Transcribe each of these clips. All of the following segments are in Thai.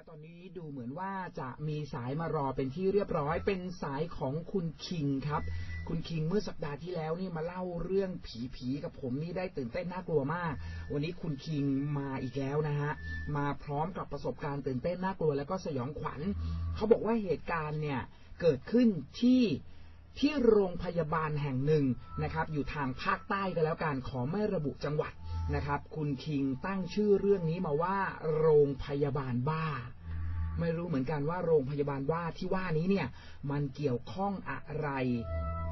และตอนนี้ดูเหมือนว่าจะมีสายมารอเป็นที่เรียบร้อย เป็นสายของคุณคิงครับ คุณคิงเมื่อสัปดาห์ที่แล้วนี่มาเล่าเรื่องผีๆกับผมนี่ได้ตื่นเต้นน่ากลัวมาก วันนี้คุณคิงมาอีกแล้วนะฮะ มาพร้อมกับประสบการณ์ตื่นเต้นน่ากลัวแล้วก็สยองขวัญ เขาบอกว่าเหตุการณ์เนี่ยเกิดขึ้นที่ที่โรงพยาบาลแห่งหนึ่งนะครับ อยู่ทางภาคใต้กันแล้วกันขอไม่ระบุจังหวัด นะครับ คุณคิงตั้งชื่อเรื่องนี้มาว่า โรงพยาบาลบ้า ไม่รู้เหมือนกันว่าโรงพยาบาลว่าที่ว่านี้เนี่ย มันเกี่ยวข้องอะไร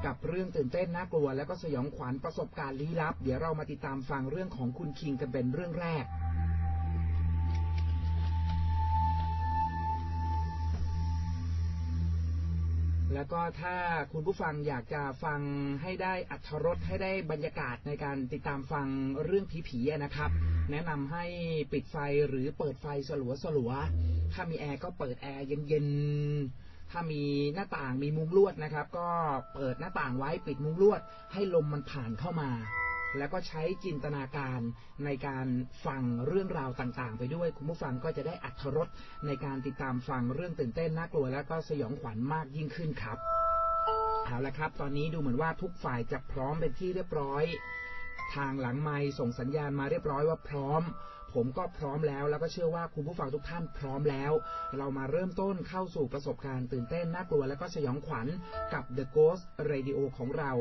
กับเรื่องตื่นเต้นน่ากลัว แล้วก็สยองขวัญประสบการณ์ลี้ลับ เดี๋ยวเรามาติดตามฟังเรื่องของคุณคิงกันเป็นเรื่องแรก แล้วก็ถ้าคุณผู้ฟังอยากจะฟังให้ได้อัธรสให้ได้บรรยากาศในการติดตามฟังเรื่องผีๆนะครับ แนะนำให้ปิดไฟหรือเปิดไฟสลัวสลัวถ้ามีแอร์ก็เปิดแอร์เย็นๆถ้ามีหน้าต่างมีมุ้งลวดนะครับ ก็เปิดหน้าต่างไว้ปิดมุ้งลวด ให้ลมมันผ่านเข้ามา แล้วก็ใช้จินตนาการในการฟังเรื่องราวต่างๆ ไปด้วย คุณผู้ฟังก็จะได้อัธรสในการติดตามฟังเรื่องตื่นเต้นน่ากลัว แล้วก็สยองขวัญมากยิ่งขึ้นครับเอาละครับ ตอนนี้ดูเหมือนว่าทุกฝ่ายจะพร้อมเป็นที่เรียบร้อย ทางหลังไม้ส่งสัญญาณมาเรียบร้อยว่าพร้อม ผมก็พร้อมแล้ว แล้วก็เชื่อว่าคุณผู้ฟังทุกท่านพร้อมแล้ว เรามาเริ่มต้นเข้าสู่ประสบการณ์ตื่นเต้นน่ากลัวและก็สยองขวัญกับ The Ghost Radio ของเรา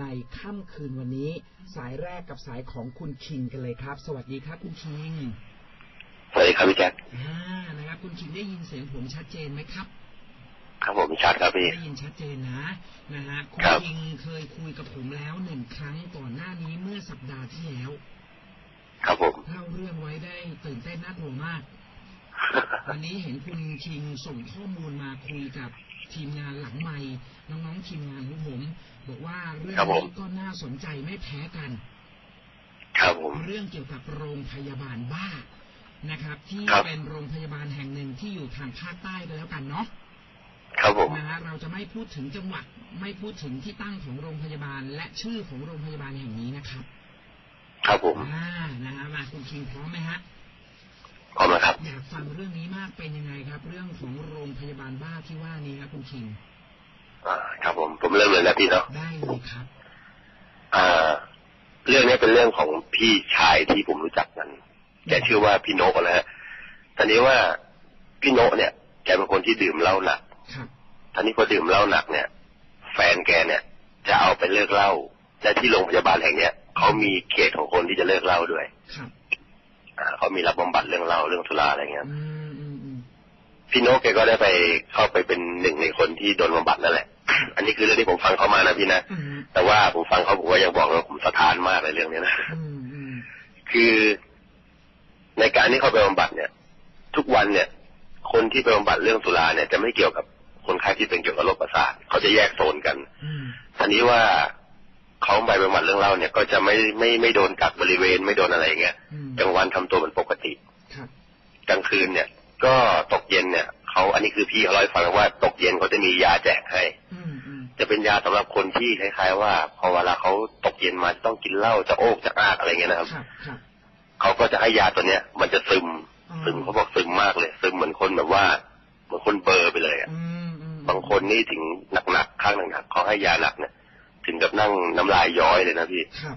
ในค่ำคืนวันนี้ สายแรกกับสายของคุณคิงกันเลยครับ สวัสดีครับคุณคิงสวัสดีครับพี่แจ็คอ่านะครับคุณคิงได้ยินเสียงผมชัดเจนไหมครับครับผมชัดครับพี่ได้ยินชัดเจนนะนะฮะคุณครับคิงเคยคุยกับผมแล้วหนึ่งครั้งก่อนหน้านี้เมื่อสัปดาห์ที่แล้ว ครับผมเล่าเรื่องไว้ได้ตื่นเต้นน่ากลัวมาก วันนี้เห็นคุณคิงส่งข้อมูลมาคุยกับทีมงานหลังไมค์น้องๆทีมงานของผม บอกว่าเรื่องครับผมนี้ก็น่าสนใจไม่แพ้กัน ครับผมเรื่องเกี่ยวกับโรงพยาบาลบ้านะครับ ที่ครับเป็นโรงพยาบาลแห่งหนึ่งที่อยู่ทางภาคใต้ก็แล้วกันเนาะครับผมนะฮะเราจะไม่พูดถึงจังหวัดไม่พูดถึงที่ตั้งของโรงพยาบาลและชื่อของโรงพยาบาลแห่งนี้นะครับ ครับผมอ่านะฮะมาคุณคิงพร้อมไหมฮะพร้อมแล้วครับอยากฟังเรื่องนี้มากเป็นยังไงครับ เรื่องของโรงพยาบาลบ้าที่ว่านี้ครับคุณคิงอ่าครับผมผมเริ่มเลยนะพี่เนาะได้เลยครับอ่าเรื่องนี้เป็นเรื่องของพี่ชายที่ผมรู้จักกันแกชื่อว่าพี่โนกนะฮะตอนนี้ว่าพี่โนกเนี่ยแกเป็นคนที่ดื่มเหล้าหนักครับตอนนี้พอดื่มเหล้าหนักเนี่ย แฟนแกเนี่ย จะเอาไปเลิกเหล้าและที่โรงพยาบาลแห่งเนี้ย เขามีเขตของคนที่จะเลิกเหล้าด้วยครับอ่าเขามีรับบำบัดเรื่องเหล้าเรื่องสุราอะไรเงี้ยอืมอืมอืมพี่โนกแกก็ได้ไปเข้าไปเป็นหนึ่งในคนที่โดนบำบัดนั่นแหละ อันนี้คือเรื่องที่ผมฟังเขามานะพี่นะอืมแต่ว่าผมฟังเขาผมก็ยังบอกเลยว่าผมสะท้านมากเลยเรื่องนี้นะอืมอืมคือในการที่เขาไปบำบัดเนี่ย ทุกวันเนี่ย คนที่ไปบำบัดเรื่องสุราเนี่ยจะไม่เกี่ยวกับคนไข้ที่เป็นเกี่ยวกับโรคประสาทเขาจะแยกโซนกันอืมทีนี้ว่า เขาไปบำบัดเรื่องเหล้าเนี่ย ก็จะไม่ไม่ไม่โดนกักบริเวณไม่โดนอะไรอย่างเงี้ยอืมกลางวันทำตัวเหมือนปกติครับกลางคืนเนี่ย ก็ตกเย็นเนี่ยเขาอันนี้คือพี่เขาเล่าให้ฟังว่าตกเย็นเขาจะมียาแจกให้อืมอืมจะเป็นยาสำหรับคนที่คล้ายๆ ว่า พอเวลาเขาตกเย็นมาจะต้องกินเหล้าจะโอกจะอากอะไรเงี้ยนะครับครับครับเขาก็จะให้ยาตัวเนี้ย มันจะซึมอ๋อซึมเขาบอกซึมมากเลย ซึมเหมือนคนแบบว่าเหมือนคนเบลอร์ไปเลยอะอืมอืมบางคนนี่ถึงหนักๆข้างหนักๆเขาให้ยาหนักเนี่ย ถึงกับนั่งน้ำลายย้อยเลยนะพี่ครับ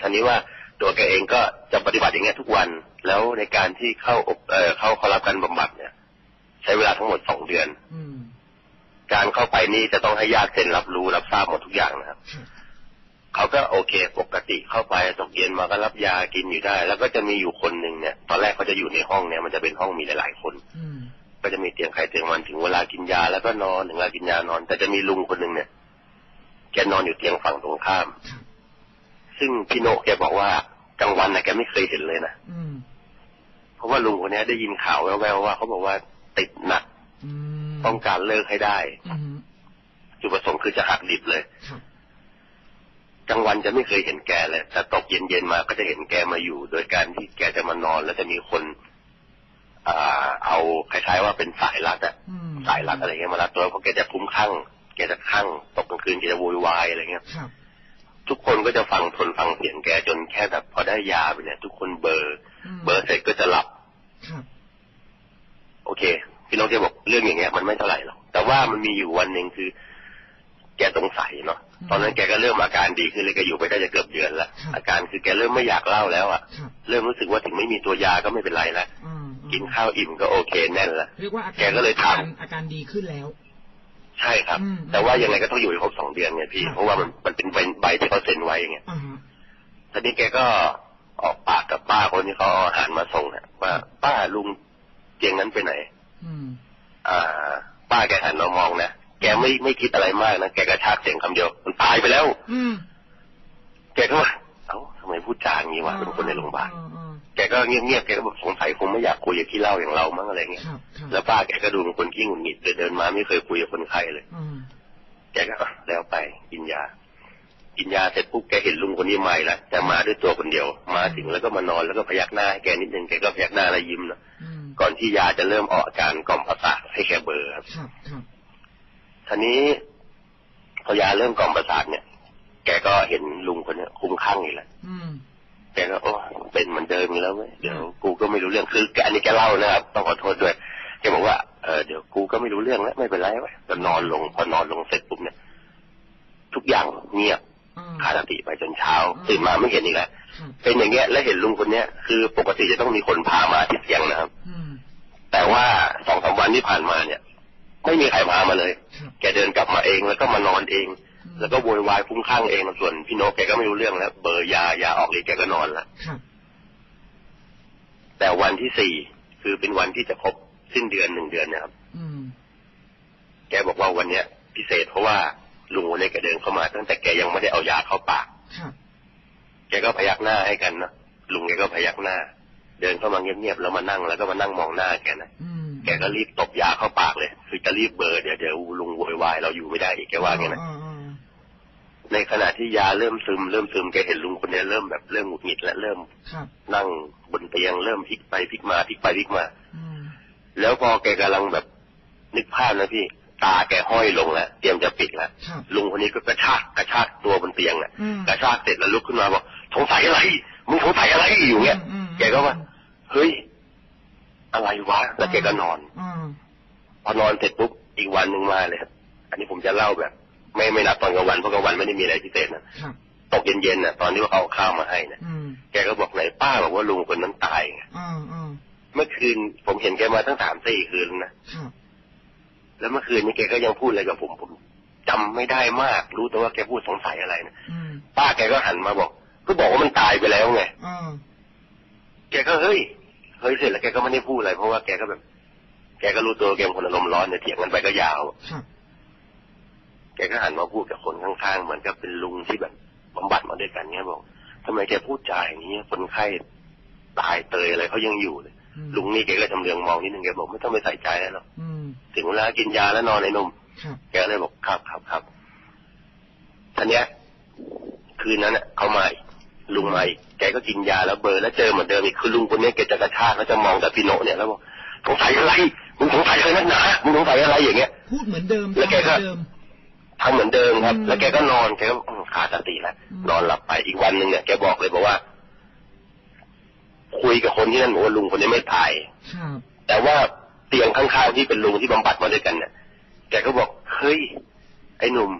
ทีนี้ว่าตัวแกเองก็จะปฏิบัติอย่างเงี้ยทุกวัน แล้วในการที่เข้าอบเอ่อเข้าเข้ารับการบำบัดเนี่ย ใช้เวลาทั้งหมดสองเดือนอืมการเข้าไปนี่จะต้องให้ญาติเซ็นรับรู้รับทราบหมดทุกอย่างนะครับครับเขาก็โอเคปกติเข้าไปตกเย็นมาก็รับยากินอยู่ได้ แล้วก็จะมีอยู่คนหนึ่งเนี่ย ตอนแรกเขาจะอยู่ในห้องเนี่ย มันจะเป็นห้องมีหลายๆคนอืมก็จะมีเตียงใครเตียงมันถึงเวลากินยาแล้วก็นอนถึงเวลากินยานอน แต่จะมีลุงคนหนึ่งเนี่ย แกนอนอยู่เตียงฝั่งตรงข้ามครับซึ่งพี่โนกแกบอกว่ากลางวันนะแกไม่เคยเห็นเลยนะอืมเพราะว่าลุงคนเนี้ยได้ยินข่าวแว่วๆว่าเขาบอกว่าติดหนักอืมต้องการเลิกให้ได้อืมจุดประสงค์คือจะหักดิบเลยครับกลางวันจะไม่เคยเห็นแกเลย แต่ตกเย็นๆมาก็จะเห็นแกมาอยู่ โดยการที่แกจะมานอนแล้วจะมีคนอ่าเอาคล้ายๆว่าเป็นสายรัดอะอืมสายรัดอะไรเงี้ยมารัดตัวเพราะแกจะคลุ้มคลั่ง แกจะคลั่งตกกลางคืนแกจะโวยวายอะไรเงี้ยครับทุกคนก็จะฟังทนฟังเสียงแกจนแค่แบบพอได้ยาไปเนี่ย ทุกคนเบลอร์มเบลอร์เสร็จก็จะหลับครับโอเค พี่นกแกบอกเรื่องอย่างเงี้ย มันไม่เท่าไหร่หรอกแต่ว่ามันมีอยู่วันหนึ่งคือ แกสงสัยเนาะตอนนั้นแกก็เริ่มอาการดีขึ้นเลยแกอยู่ไปได้จะเกือบเดือนแล้วอาการคือแกเริ่มไม่อยากเล่าแล้วอะครับเริ่มรู้สึกว่าถึงไม่มีตัวยาก็ไม่เป็นไรแล้วอ่ากินข้าวอิ่มก็โอเคแน่นแล้วเรียกว่าอาแกการก็เลยถามอาการอาการดีขึ้นแล้ว ใช่ครับอืมแต่ว่ายังไงก็ต้องอยู่ให้ครบสองเดือนไงพี่ครับเพราะว่ามันมันเป็นใบใบที่เขาเซ็นไว้ไงอ่าฮะทีนี้แกก็ออกปากกับป้าคนที่เขาเอาอาหารมาส่งนะว่าป้าลุงเตียงนั้นไปไหน อืม อ่า ป้าแกหันมามองนะแกไม่ไม่คิดอะไรมากนะแกกระชากเสียงคำเดียวมันตายไปแล้ว อืม แกก็ว่าเอ้าทำไมพูดจาอย่างนี้วะเป็นคนในโรงพยาบาลอ่อ่า แกก็เงียบๆแกก็แบบสงสัยคงไม่อยากคุยกับที่เล่าอย่างเรามั้งอะไรเงี้ยครับครับแล้วป้าแกก็ดูเป็นคนขี้หงุดหงิดเดินเดินมาไม่เคยคุยกับคนไข้เลยอ่าแกก็อะแล้วไปกินยา กินยาเสร็จปุ๊บแกเห็นลุงคนนี้มาอีกแล้วแต่มาด้วยตัวคนเดียว มาถึงแล้วก็มานอนแล้วก็พยักหน้าให้แกนิดนึงแกก็พยักหน้าแล้วยิ้มนะอืมก่อนที่ยาจะเริ่มออกอาการกล่อมประสาทให้แกเบลอร์ครับครับครับทีนี้พอยาเริ่มกล่อมประสาทเนี่ย แกก็เห็นลุงคนเนี้ยคลุ้มคลั่งอีกแล้วอืม แกก็โอ้เป็นเหมือนเดิมอีกแล้วเว้ยเดี๋ยวกูก็ไม่รู้เรื่องคือแกอันนี้แกเล่านะครับต้องขอโทษด้วยแกบอกว่าเออเดี๋ยวกูก็ไม่รู้เรื่องแล้วไม่เป็นไรเว้ยก็นอนลงพอนอนลงเสร็จปุ๊บเนี่ย ทุกอย่างเงียบอ่าขาดสติไปจนเช้าตื่นมาไม่เห็นอีกแล้วครับเป็นอย่างเงี้ย แล้วเห็นลุงคนเนี้ยคือปกติจะต้องมีคนพามาที่เตียงนะครับอืมแต่ว่าสองสามวันที่ผ่านมาเนี่ย ไม่มีใครพามาเลยครับแกเดินกลับมาเองแล้วก็มานอนเองอืม แล้วก็โวยวายพุ่งข้างเองส่วนพี่โนกแกก็ไม่รู้เรื่องแล้ว เบอร์ยายาออกฤทธิ์แกก็นอนแล้วครับแต่วันที่สี่คือเป็นวันที่จะครบสิ้นเดือนหนึ่งเดือนเนะครับอืมแกบอกว่าวันเนี้ย พิเศษเพราะว่าลุงคนนี้แกเดินเข้ามา ตั้งแต่แกยังไม่ได้เอายาเข้าปากครับแกก็พยักหน้าให้กันนะลุงแกก็พยักหน้า เดินเข้ามาเงียบๆแล้วมานั่งแล้วก็มานั่งมองหน้าแกนะอืมแกก็รีบตบยาเข้าปากเลย คือจะรีบเบอร์เดี๋ยวเดี๋ยวลุงโวยวายเราอยู่ไม่ได้อีกแกว่าไงนะอ่าอ่า ในขณะที่ยาเริ่มซึม เริ่มซึมแกเห็นลุงคนนี้เริ่มแบบเริ่มหงุดหงิดและเริ่มครับนั่งบนเตียงเริ่มพลิกไปพลิกมาพลิกไปพลิกมาอืมแล้วพอแกกำลังแบบนึกภาพนะพี่ตาแกห้อยลงแล้วเตรียมจะปิดแล้วครับลุงคนนี้ก็กระชากกระชากตัวบนเตียงน่ะอืมกระชากเสร็จแล้วลุกขึ้นมาบอกสงสัยอะไรมึงสงสัยอะไรอยู่เงี้ยอืมแกก็ว่าเฮ้ยอะไรวะแล้วแกก็นอนอ่าพอนอนเสร็จปุ๊บอีกวันหนึ่งมาเลยครับอันนี้ผมจะเล่าแบบ ไม่ไม่นับตอนกลางวันเพราะกลางวันไม่ได้มีอะไรพิเศษนะครับตกเย็นๆน่ะ ตอนที่ว่าเขาเอาข้าวมาให้นะอืมแกก็บอกไหนป้าบอกว่าลุงคนนั้นตายไงอ่าอ่าเมื่อคืนผมเห็นแกมาตั้งสามสี่คืนแล้วนะครับแล้วเมื่อคืนนี้แกก็ยังพูดอะไรกับผมผมจำไม่ได้มาก รู้แต่ว่าแกพูดสงสัยอะไรนะอืมป้าแกก็หันมาบอก ก็บอกว่ามันตายไปแล้วไงอ่าแกก็เฮ้ยเฮ้ยเสร็จแล้วแกก็ไม่ได้พูดอะไรเพราะว่าแกก็แบบ แกก็รู้ตัวแกเป็นคนอารมณ์ร้อนเนี่ยเถียงกันไปก็ยาวครับ แกก็หันมาพูดกับคนข้างๆเหมือนกับเป็นลุงที่แบบบำบัดมาด้วยกันเนี่ยบอกทำไมแกพูดจาอย่างนี้คนไข้ตายเตยอะไรเขายังอยู่เลยอืมลุงนี่แกก็ทำเรืองมองนิดนึงแกบอกไม่ต้องไปใส่ใจแล้วหรอกอืมถึงเวลากินยาแล้วนอนในนมครับแกเลยบอกครับครับครับท่านเนี้ย คืนนั้นน่ะเขามาอีกลุงมาอีกแกก็กินยาแล้วเบลอร์แล้วเจอเหมือนเดิมอีกคือลุงคนนี้แกจะกระชากแล้วจะมองแต่พี่โนเนี่ยแล้วบอกสงสัยอะไรมึงสงสัยอะไรนักหนามึงสงสัยอะไรอย่างเงี้ยพูดเหมือนเดิมแล้วแกก็ ทำเหมือนเดิมทำเหมือนเดิมครับอืมแล้วแกก็นอนแกก็อืมขาดสติแล้วอืมนอนหลับไปอีกวันหนึ่งเนี่ยแกบอกเลยบอกว่า คุยกับคนที่นั่นบอกว่าลุงคนนี้ไม่ตายครับแต่ว่าเตียงข้างๆที่เป็นลุงที่บำบัดมาด้วยกันเนี่ยแกก็บอกเฮ้ยไอ้หนุ่ม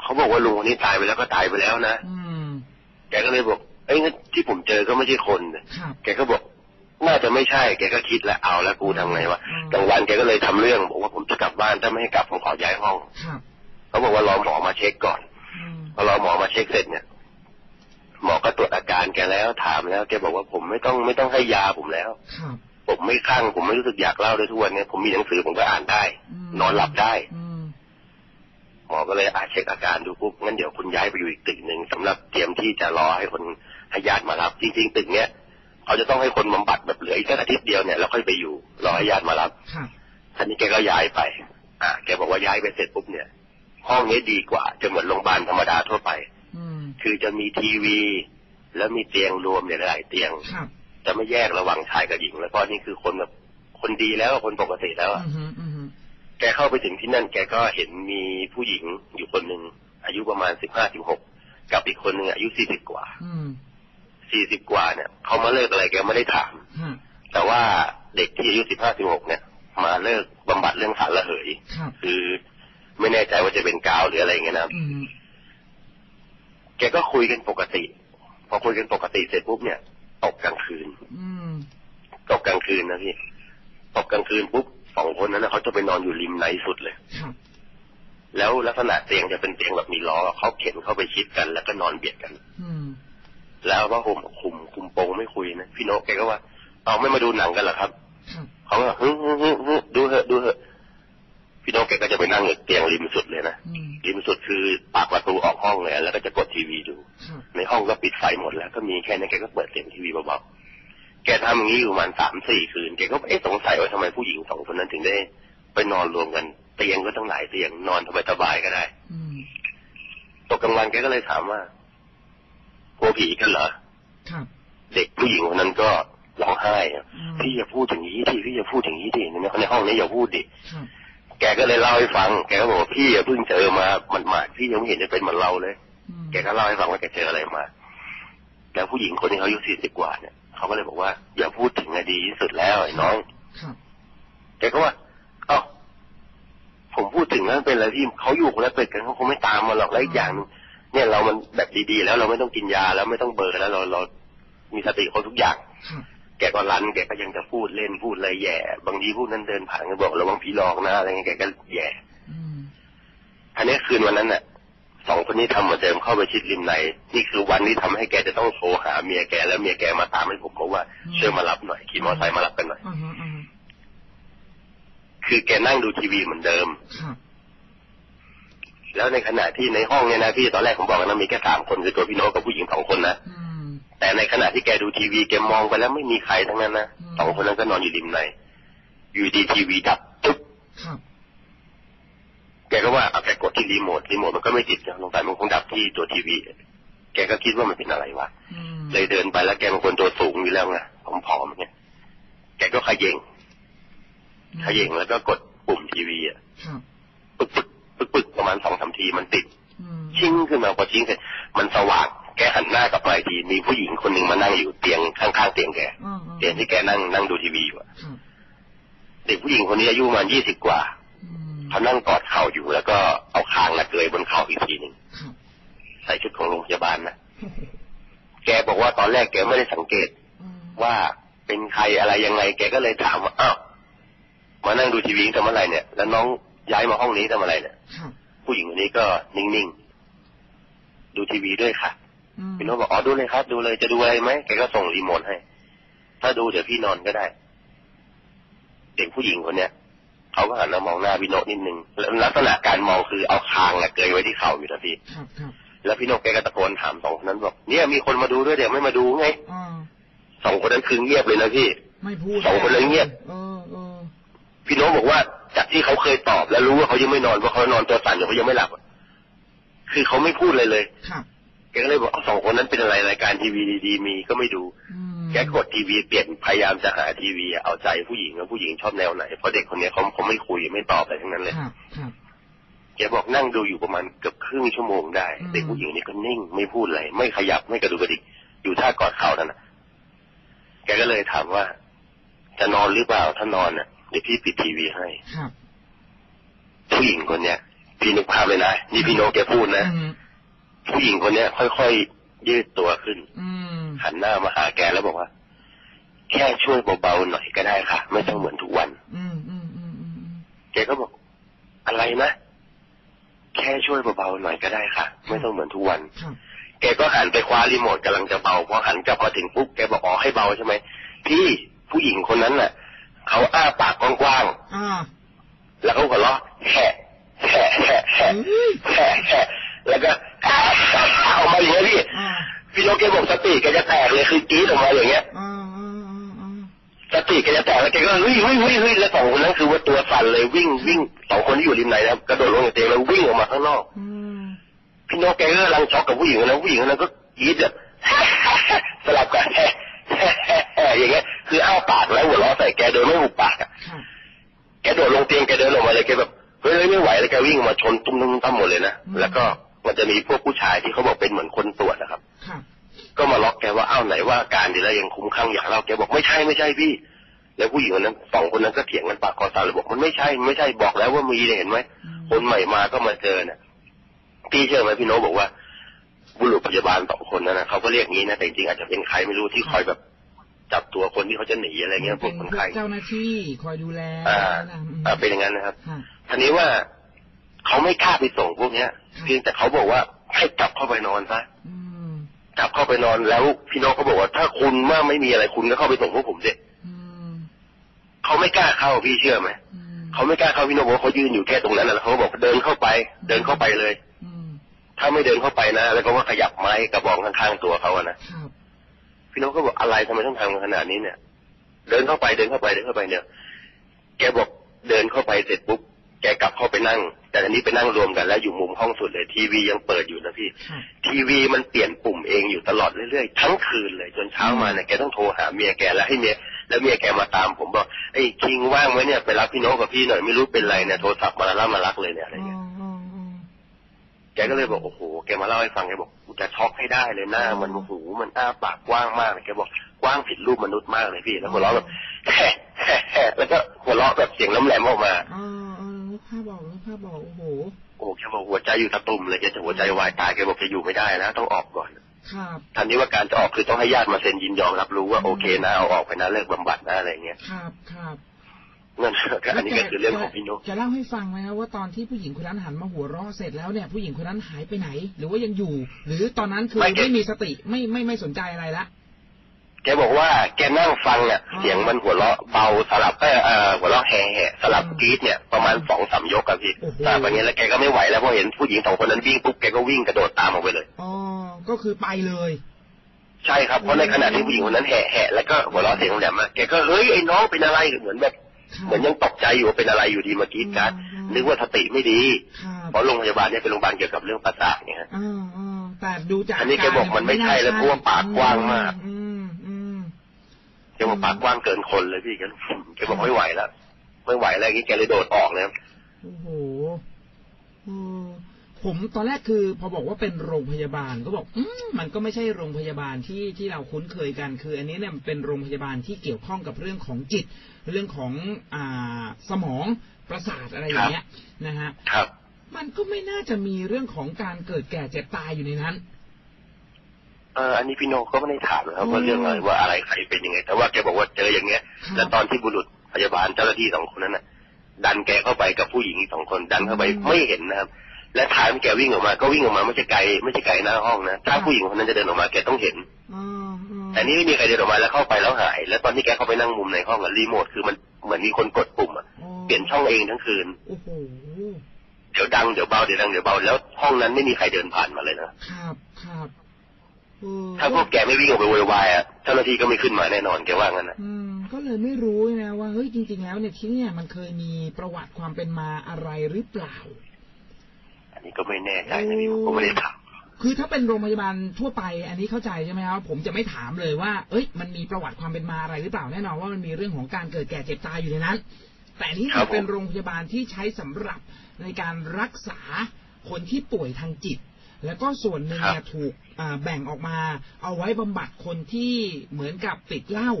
เขาบอกว่าลุงคนนี้ตายไปแล้วก็ตายไปแล้วนะอืมแกก็เลยบอกเอ้ยงั้นที่ผมเจอก็ไม่ใช่คนนะครับแกก็บอกน่าจะไม่ใช่ แกก็คิดแล้วเอาแล้วกูทำไงวะอืมกลางวันแกก็เลยทำเรื่องบอกว่าผมจะกลับบ้านถ้าไม่ให้กลับผมขอย้ายห้องครับ เขาบอกว่ารอหมอมาเช็คก่อนอืมพอรอหมอมาเช็คเสร็จเนี่ยหมอก็ตรวจอาการแกแล้วถามแล้วแกบอกว่าผมไม่ต้องไม่ต้องให้ยาผมแล้วครับผมไม่คลั่งผมไม่รู้สึกอยากเล่าด้วยทุกวันเนี้ผมมีหนังสือผมก็อ่านได้มนอนหลับได้อืมหมอก็เลยอาเช็คอาการดูปุ๊บงั้นเดี๋ยวคุณย้ายไปอยู่อีกตึกหนึ่งสำหรับเตรียมที่จะรอให้คนให้ญาติมารับ จริง ๆ ตึกเนี้ยเขาจะต้องให้คนบำบัดแบบเหลืออีกแค่อาทิตย์เดียวเนี่ยแล้วค่อยไปอยู่รอให้ญาติมารับครับท่านี้แกก็ย้ายไป อ่าแกบอกว่าย้ายไปเสร็จปุ๊บเนี่ย ห้องนี้ดีกว่า จะเหมือนโรงพยาบาลธรรมดาทั่วไปอืมคือจะมีทีวี แล้วมีเตียงรวมเนี่ยหลายๆเตียงครับจะไม่แยกระหว่างชายกับหญิง แล้วก็นี่คือคนแบบคนดีแล้วคนปกติแล้วอะอืมฮึอืมฮึแกเข้าไปถึงที่นั่น แกก็เห็นมีผู้หญิงอยู่คนหนึ่งอายุประมาณสิบห้าสิบหกกับอีกคนหนึ่งอายุสี่สิบกว่าอืมสี่สิบกว่าเนี่ยเขามาเลิกอะไรแกไม่ได้ถามฮะแต่ว่าเด็กที่อายุสิบห้าสิบหกเนี่ยเลิกบำบัดเรื่องสารระเหยครับคือ ไม่แน่ใจว่าจะเป็นกาวหรืออะไรอย่างเงี้ยนะครับอืมแกก็คุยกันปกติ พอคุยกันปกติเสร็จปุ๊บเนี่ยตกกลางคืนอืมตกกลางคืนนะพี่ตกกลางคืนปุ๊บสองคนนั้นนะเขาจะไปนอนอยู่ริมไหนสุดเลยครับแล้วลักษณะเตียงจะเป็นเตียงแบบมีล้อเขาเข็นเข้าไปชิดกัน แล้วก็นอนเบียดกัน อืมแล้วว่าห่มคุมคุมโปงไม่คุยนะพี่โนกแกก็ว่าเอาไม่มาดูหนังกันเหรอครับครับเขาก็ฮึฮึฮึฮึดูเถอะดูเถอะ พี่โนกแกก็จะไปนั่งเตียงริมสุดเลยนะอืมริมสุดคือปากประตูออกห้องเลยแล้วก็จะกดทีวีดูครับในห้องก็ปิดไฟหมดแล้ว ก็มีแค่นั้นแกก็เปิดเสียงทีวีเบาๆแกทำอย่างนี้อยู่ประมาณสามสี่คืนแกก็เอ๊ะสงสัยว่าทำไมผู้หญิงสองคนนั้นถึงได้ ไปนอนรวมกันเตียงก็ต้องหลายเตียงนอนสบายๆก็ได้อืมตกกลางวันแกก็เลยถามว่ากลัวผีกันเหรอครับเด็กผู้หญิงคนนั้นก็ร้องไห้อะอืมพี่อย่าพูดอย่างนี้ดิพี่อย่าพูดอย่างนี้ดิในในห้องนี้อย่าพูดดิครับ แกก็เลยเล่าให้ฟัง แกก็บอกว่าพี่อะเพิ่งเจอมาหมาดๆพี่ยังไม่เห็นจะเป็นเหมือนเราเลยอืมแกก็เล่าให้ฟังว่าแกเจออะไรมา แล้วผู้หญิงคนที่เขาอายุสี่สิบกว่าเนี่ยเขาก็เลยบอกว่าอย่าพูดถึงอะดีที่สุดแล้วไอ้น้องครับแกก็ว่า เอ้าผมพูดถึงแล้วเป็นอะไรที่เขาอยู่คนละตึกกันเขาคงไม่ตามมาหรอกแล้วอีกอย่างหนึงเนี่ยเรามันแบบดีๆแล้วเราไม่ต้องกินยาแล้วไม่ต้องเบลอร์แล้วเราเรามีสติคนทุกอย่างครับ แกก็รันแกก็ยังจะพูดเล่นพูดอะไรแย่ บางทีพูดนั้นเดินผ่านก็บอกระวังผีหลอกนะอะไรเงี้ยแกก็แย่อืมอันนี้คืนวันนั้นน่ะสองคนนี้ทำเหมือนเดิมเข้าไปชิดริมในนี่คือวันที่ทำให้แกจะต้องโทรหาเมียแกแล้วเมียแกมาตามให้ผมบอกว่าช่วยมารับหน่อยขี่มอเตอร์ไซค์มารับกันหน่อยอ่าฮะอ่าฮะคือแกนั่งดูทีวีเหมือนเดิมครับแล้วในขณะที่ในห้องเนี่ยนะพี่ตอนแรกผมบอกนะมีแค่สามคนคือตัวพี่โน้ตกับผู้หญิงสองคนนะอืม แต่ในขณะที่แกดูทีวีแกมองไปแล้วไม่มีใครทั้งนั้นนะอืมสองคนนั้นก็นอนอยู่ริมใน อยู่ดีทีวีดับปุ๊บครับแกก็ว่าเอาแกกดที่รีโมทรีโมทมันก็ไม่ติดนะลงไปมันคงดับที่ตัวทีวี แกก็คิดว่ามันเป็นอะไรวะอืมเลยเดินไปแล้วแกเป็นคนตัวสูงอยู่แล้วไงผอมๆเนี่ยแกก็เขย่งเขย่งแล้วก็กดปุ่มทีวีอะครับปึ๊กปึ๊กปึ๊กปึ๊กประมาณสองสามทีมันติดอืมชิ่งขึ้นมาพอชิ่งเสร็จมันสว่าง แกหันหน้ากลับไปทีมีผู้หญิงคนหนึ่งมานั่งอยู่เตียงข้างๆเตียงแกอ่าอ่าเตียงที่แกนั่งนั่งดูทีวีอยู่อะครับเด็กผู้หญิงคนนี้อายุประมาณยี่สิบกว่าอืมเขานั่งกอดเข่าอยู่แล้วก็เอาคางนะเกยบนเข่าอีกทีหนึ่งครับใส่ชุดของโรงพยาบาลนะแกบอกว่าตอนแรกแกไม่ได้สังเกตอืมว่าเป็นใครอะไรยังไง แกก็เลยถามว่าอ้าวมานั่งดูทีวีทำอะไรเนี่ย แล้วน้องย้ายมาห้องนี้ทำอะไรเนี่ยครับผู้หญิงคนนี้ก็นิ่งๆ ดูทีวีด้วยค่ะอืม พี่โน้ตบอกอ๋อดูเลยครับ ดูเลยจะดูอะไรไหมแกก็ส่งรีโมทให้ ถ้าดูเดี๋ยวพี่นอนก็ได้ เด็กผู้หญิงคนเนี้ยเขาก็หันมามองหน้าพี่โน้ตนิดนึงแล้วลักษณะการมองคือเอาคางอะเกยไว้ที่เข่าอยู่นะพี่ครับครับแล้วพี่โน้ตแกก็ตะโกนถามสองคนนั้นบอกเนี่ยมีคนมาดูด้วยเดี๋ยวไม่มาดูไงอ่าสองคนนั้นคือเงียบเลยนะพี่ไม่พูดสองคนเลยเงียบเออเออพี่โน้ตบอกว่าจากที่เขาเคยตอบ แล้วรู้ว่าเขายังไม่นอนเพราะเขานอนตัวสั่นอยู่เขายังไม่หลับอะคือเขาไม่พูดเลยเลยครับ แกก็เลยบอกเอาสองคนนั้นเป็นอะไรรายการทีวีดีๆมีก็ไม่ดูอืมแกกดทีวีเปลี่ยนพยายามจะหาทีวีอะเอาใจผู้หญิงแล้วผู้หญิงชอบแนวไหนเพราะเด็กคนเนี้ยเขาเขาไม่คุยไม่ตอบอะไรทั้งนั้นเลยครับครับแกบอกนั่งดูอยู่ประมาณเกือบครึ่งชั่วโมงได้อืมเด็กผู้หญิงนี่ก็นิ่งไม่พูดอะไรไม่ขยับไม่กระดูกกระดิกอยู่ท่ากอดเข่านั่นนะแกก็เลยถามว่า จะนอนหรือเปล่าถ้านอนน่ะเดี๋ยวพี่ปิดทีวีให้ครับผู้หญิงคนเนี้ยพี่นึกภาพเลยนะนี่พี่โนตแกพูดนะอืม ผู้หญิงคนเนี้ยค่อยๆยืดตัวขึ้นอืมหันหน้ามาหาแกแล้วบอกว่า แค่ช่วยเบาๆหน่อยก็ได้ค่ะ ไม่ต้องเหมือนทุกวันอืมอืมอืมอืมแกก็บอกอะไรนะแค่ช่วยเบาๆหน่อยก็ได้ค่ะ ไม่ต้องเหมือนทุกวันครับแกก็หันไปคว้ารีโมทกำลังจะเบาพอหันกลับมาถึงปุ๊บแกบอกอ๋อให้เบาใช่ไหมพี่ผู้หญิงคนนั้นน่ะเขาอ้าปากกว้างอ่าๆแล้วเขาหัวเราะแห่แห่แห่แห่เฮ้ยแห่แห่แล้วก็ อ้าออกมาอย่างเงี้ยพี่อ่าพี่โนกแกบอกสติแกจะแตกเลยคือกรี๊ดออกมาอย่างเงี้ยอ่าอ่าอ่าอ่าสติแกจะแตกแล้วแกก็เฮ้ยเฮ้ยเฮ้ยเฮ้ยแล้วสองคนนั้นคือว่าตัวสั่นเลยวิ่งวิ่งสองคนที่อยู่ริมไหนนะครับกระโดดลงจากเตียงแล้ววิ่งออกมาข้างนอกอืมพี่โนกแกก็กำลังช็อกกับผู้หญิงคนนั้นผู้หญิงคนนั้นก็กรี๊ดแบบสลับกันอย่างเงี้ย คืออ้าปากแล้วหัวเราะใส่แกโดยไม่หุบปากอะครับแกโดดลงเตียงแกเดินลงมาเลยแกแบบเฮ้ยเฮ้ยไม่ไหวแล้วแกวิ่งมาชนตุ้มตุ้มตั้มหมดเลยนะแล้วก็ มันจะมีพวกผู้ชายที่เขาบอกเป็นเหมือนคนตรวจนะครับครับก็มาล็อกแกว่าอ้าวไหนว่าอาการดีแล้วยังคุ้มข้างอยากเล่าแกบอกไม่ใช่ไม่ใช่พี่ แล้วผู้หญิงคนนั้นสองคนนั้นก็เถียงกันปากคอตายเลยบอกมันไม่ใช่มันไม่ใช่บอกแล้วว่ามีเนี่ยเห็นไหมอืมคนใหม่มาก็มาเจอเนี่ยพี่เชื่อไหมพี่โน้ตบอกว่า บุรุษพยาบาลสองคนนั้นนะเขาก็เรียกงี้นะแต่จริงๆอาจจะเป็นใครไม่รู้ที่คอยแบบจับตัวคนที่เขาจะหนีอะไรเงี้ยพวเป็กนคนพวไข้กเจ้าหน้าที่คอยดูแลอ่านะอืมอ่าเป็นอย่างนั้นนะครับค่ะทีนี้ว่า เขาไม่กล้าไปส่งพวกเนี้ยค่ะเพียงแต่เขาบอกว่าให้กลับเข้าไปนอนซะอืมกลับเข้าไปนอนแล้วพี่น้องเขาบอกว่า ถ้าคุณว่าไม่มีอะไรคุณก็เข้าไปส่งพวกผมสิอืมเขาไม่กล้าเข้าพี่เชื่อไหมอืมเขาไม่กล้าเข้าพี่น้องบอกว่าเขายืนอยู่แค่ตรงนั้นนะแล้วเขาก็บอกเดินเข้าไป เดินเข้าไปเลยอืมถ้าไม่เดินเข้าไปนะแล้วก็ว่าขยับไม้กระบองข้างๆตัวเขาอะนะครับพี่น้องก็บอกอะไรทำไมต้องทำกันขนาดนี้เนี่ย เดินเข้าไปเดินเข้าไปเดินเข้าไปเนี่ย แกบอกเดินเข้าไปเสร็จปุ๊บ แกกลับเข้าไปนั่ง แต่อันนี้ไปนั่งรวมกันแล้วอยู่มุมห้องสุดเลยทีวียังเปิดอยู่นะพี่ครับทีวีมันเปลี่ยนปุ่มเองอยู่ตลอดเรื่อยๆทั้งคืนเลยจนเช้ามาเนี่ยแกต้องโทรหาเมียแกแล้วให้เมียแล้วเมียแกมาตามผมบอกไอ้ยคิงว่างไหมเนี่ยไปรับพี่โน้องกับพี่หน่อยไม่รู้เป็นไรเนี่ยโทรศัพท์มาแล้วมารักเลยเนี่ยอะไรอ๋อเงี้ยอ๋ออ๋อแกก็เลยบอกโอ้โหแกมาเล่าให้ฟังแกบอกกูจะช็อกให้ได้เลยหน้ามันโอ้โหมันอ้าปากกว้างมากเลยแกบอกกว้างผิดรูปมนุษย์มากเลยพี่แล้วหัวเราะแบบแฮ่แฮ่แฮ่แล้วก็หัวเราะแบบเสียงล้ำแหลมออกมา แกบอกหัวใจอยู่ตะตุ่มเลยแกจะหัวใจวายตายแกบอกแกอยู่ไม่ได้นะต้องออกก่อนครับทันนี้ว่าการจะออกคือต้องให้ญาติมาเซ็นยินยอมรับรู้ว่าโอเคนะเอาออกไปนะเลิกบำบัดนะอะไรเงี้ยครับครับนั่นก็อันนี้ก็คือเรื่องของพี่นกจะเล่าให้ฟังไหมครับว่าตอนที่ผู้หญิงคนนั้นหันมาหัวเราะเสร็จแล้วเนี่ยผู้หญิงคนนั้นหายไปไหน หรือว่ายังอยู่ หรือตอนนั้นคือไม่เก็บไม่มีสติไม่ไม่ไม่สนใจอะไรละ แกบอกว่าแกนั่งฟังเนี่ยอ๋อเสียงมันหัวเราะเบาสลับเออเออหัวเราะแห่ๆสลับกรีดเนี่ยประมาณสองสามยกอะพี่โอ้โหแต่แบบนี้แล้วแกก็ไม่ไหวแล้วเพราะเห็นผู้หญิงสองคนนั้นวิ่งปุ๊บแกก็วิ่งกระโดดตามออกไปเลยอ๋อก็คือไปเลย ใช่ครับเพราะในขณะที่ผู้หญิงคนนั้นแห่ๆแล้วก็หัวเราะเสียงแหลมๆอะแกก็เฮ้ยไอ้น้องเป็นอะไรเหมือนแบบครับเหมือนยังตกใจอยู่ว่าเป็นอะไรอยู่ดีมากรีดกรารอืมนึกว่าสติไม่ดีครับเพราะโรงพยาบาลเนี่ยเป็นโรงพยาบาลเกี่ยวกับเรื่องประสาทเนี่ยฮะอ่าอ่าแต่ดูจากอันนี้แกบอกมันไม่ใช่แล้วเพราะว่าปากกว้างมากอืมอืมแกบอกปากกว้างเกินคนเลยพี่แกแกบอกไม่ไหวแล้วไม่ไหวแล้วอย่างนี้แกเลยโดดออกเลยครับโอ้โหเออผมตอนแรกคือ พอบอกว่าเป็นโรงพยาบาลก็บอกอืมมันก็ไม่ใช่โรงพยาบาลที่ที่เราคุ้นเคยกัน คืออันนี้เนี่ยมันเป็นโรงพยาบาลที่เกี่ยวข้องกับเรื่องของจิต เรื่องของอ่าสมองประสาทอะไรอย่างเงี้ยนะฮะครับ มันก็ไม่น่าจะมีเรื่องของการเกิดแก่เจ็บตายอยู่ในนั้น เอออันนี้พี่โนก็ไม่ได้ถามนะครับอืมว่าเรื่องอะไรว่าอะไรใครเป็นยังไง แต่ว่าแกบอกว่าเจออย่างเงี้ยครับแล้วตอนที่บุรุษพยาบาลเจ้าหน้าที่สองคนนั้นน่ะ ดันแกเข้าไปกับผู้หญิงอีกสองคนดันเข้าไปอืมไม่เห็นนะครับ และท้ายมันแกวิ่งออกมา ก็วิ่งออกมาไม่ใช่ไกลไม่ใช่ไกลหน้าห้องนะถ้าครับผู้หญิงคนนั้นจะเดินออกมาแกต้องเห็นอ๋ออ๋อแต่นี่ไม่มีใครเดินออกมาแล้วเข้าไปแล้วหาย แล้วตอนที่แกเข้าไปนั่งมุมในห้องอะรีโมทคือมันเหมือนมีคนกดปุ่มอะอ๋อเปลี่ยนช่องเองทั้งคืนโอ้โหเดี๋ยวดังเดี๋ยวเบาเดี๋ยวดังเดี๋ยวเบาแล้วห้องนั้นไม่มีใครเดินผ่านมาเลยนะครับครับเออ ถ้าพวกแกไม่วิ่งออกไปโวยวายอะเจ้าหน้าที่ก็ไม่ขึ้นมาแน่นอนแกว่างั้นนะอืมก็เลยไม่รู้นะว่าเฮ้ยจริง ๆ แล้วเนี่ยที่เนี่ยมันเคยมีประวัติความเป็นมาอะไรหรือเปล่า อันนี้ก็ไม่แน่ใจนะพี่ผมก็ไม่ได้ถามคือถ้าเป็นโรงพยาบาลทั่วไป อันนี้เข้าใจใช่ไหมครับผมจะไม่ถามเลยว่า เอ้ย มันมีประวัติความเป็นมาอะไรหรือเปล่าแน่นอนว่ามันมีเรื่องของการเกิดแก่เจ็บตายอยู่ในนั้น แต่อันนี้ครัมับนผมเป็นโรงพยาบาลที่ใช้สำหรับในการรักษาคนที่ป่วยทางจิต แล้วก็ส่วนหนึ่งเนี่ยถูกอ่าแบ่งออกมา เอาไว้บำบัดคนที่เหมือนกับติดเหล้า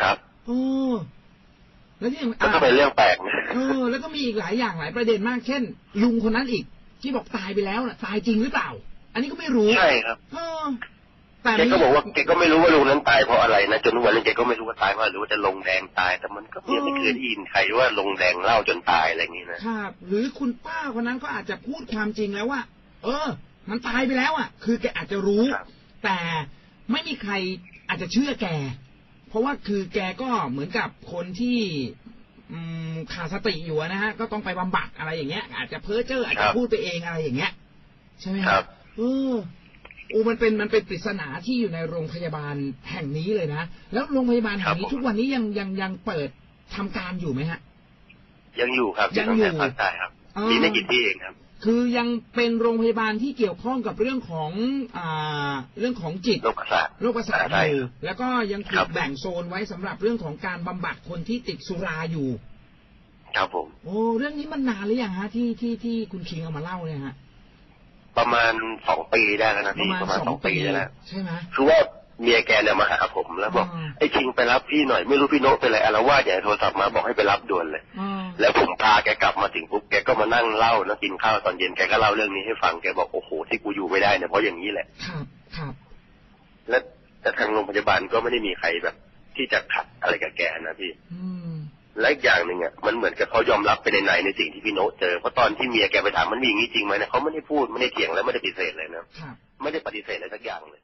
ครับเออแล้วที่ยังมันก็เป็นเรื่องแปลกนะเออ แล้วก็มีอีกหลายอย่างหลายประเด็นมาก เช่น ลุงคนนั้นอีก ที่บอกตายไปแล้วน่ะ ตายจริงหรือเปล่า อันนี้ก็ไม่รู้ใช่ครับเออแต่แกก็บอกว่าแกก็ไม่รู้ว่าลุงนั้นตายเพราะอะไรนะจนทุกวันนี้แกก็ไม่รู้ว่าตายเพราะอะไรหรือว่าจะลงแดงตาย แต่มันก็ยังไม่เคยได้ยินใครว่าลงแดงเหล่าจนตายอะไรอย่างนี้นะครับหรือคุณป้าคนนั้นก็อาจจะพูดความจริงแล้วว่า เออ มันตายไปแล้วอะ คือแกอาจจะรู้ครับแต่ไม่มีใครอาจจะเชื่อแก เพราะว่าคือแกก็เหมือนกับคนที่อืมขาดสติอยู่อะนะฮะ ก็ต้องไปบำบัดอะไรอย่างเงี้ย อาจจะเพ้อเจ้ออาจจะพูดไปเองอะไรอย่างเงี้ย ใช่ไหมครับเออโอ้มันเป็นมันเป็นปริศนาที่อยู่ในโรงพยาบาลแห่งนี้เลยนะ แล้วโรงพยาบาลแห่งนี้ครับผมทุกวันนี้ยังยังยังเปิดทำการอยู่ไหมฮะ ยังอยู่ครับยังตั้งอยู่แต่ภาคใต้ครับอ๋อมีไม่กี่ที่เองครับ คือยังเป็นโรงพยาบาลที่เกี่ยวข้องกับเรื่องของอ่าเรื่องของจิตโรคประสาทโรคประสาทใช่อยู่ครับแล้วก็ยังถูครักบแบ่งโซนไว้สำหรับเรื่องของการบำบัดคนที่ติดสุราอยู่ครับผมโอ้เรื่องนี้มันนานหรือยังฮะที่ที่ที่คุณคิงเอามาเล่าเนี่ยฮะประมาณสองปีได้แล้วนะประพี่มาณประมาณสสอองงปีได้แล้วใช่ไหมคือว่าเมียแกเนี่ยมาหาผมแล้วบอกอืมไอ้คิงไปรับพี่หน่อยไม่รู้พี่โน้ตเป็นอะไรอารวาสอย่างโทรศัพท์มาบอกให้ไปรับด่วนเลยอืม แล้วผมพาแกกลับมาถึงปุ๊บแกก็มานั่งเล่านะกินข้าวตอนเย็นแกก็เล่าเรื่องนี้ให้ฟังแกบอกโอ้โหที่กูอยู่ไม่ได้เนี่ยเพราะอย่างนี้แหละครับครับและแต่ทางโรงพยาบาลก็ไม่ได้มีใครแบบ ที่จะขัดอะไรกับแกนะพี่อืมและอีกอย่างหนึ่งอะมันเหมือนกับเขายอมรับไปในในในสิ่งที่พี่โน้ตเจอเพราะตอนที่เมียแกไปถามมันมีอย่างนี้จริงไหมเนี่ยเขาไม่ได้พูดไม่ได้เถียงและไม่ได้ปฏิเสธเลยนะครับไม่ได้ปฏิเสธอะไรสักอย่างเลย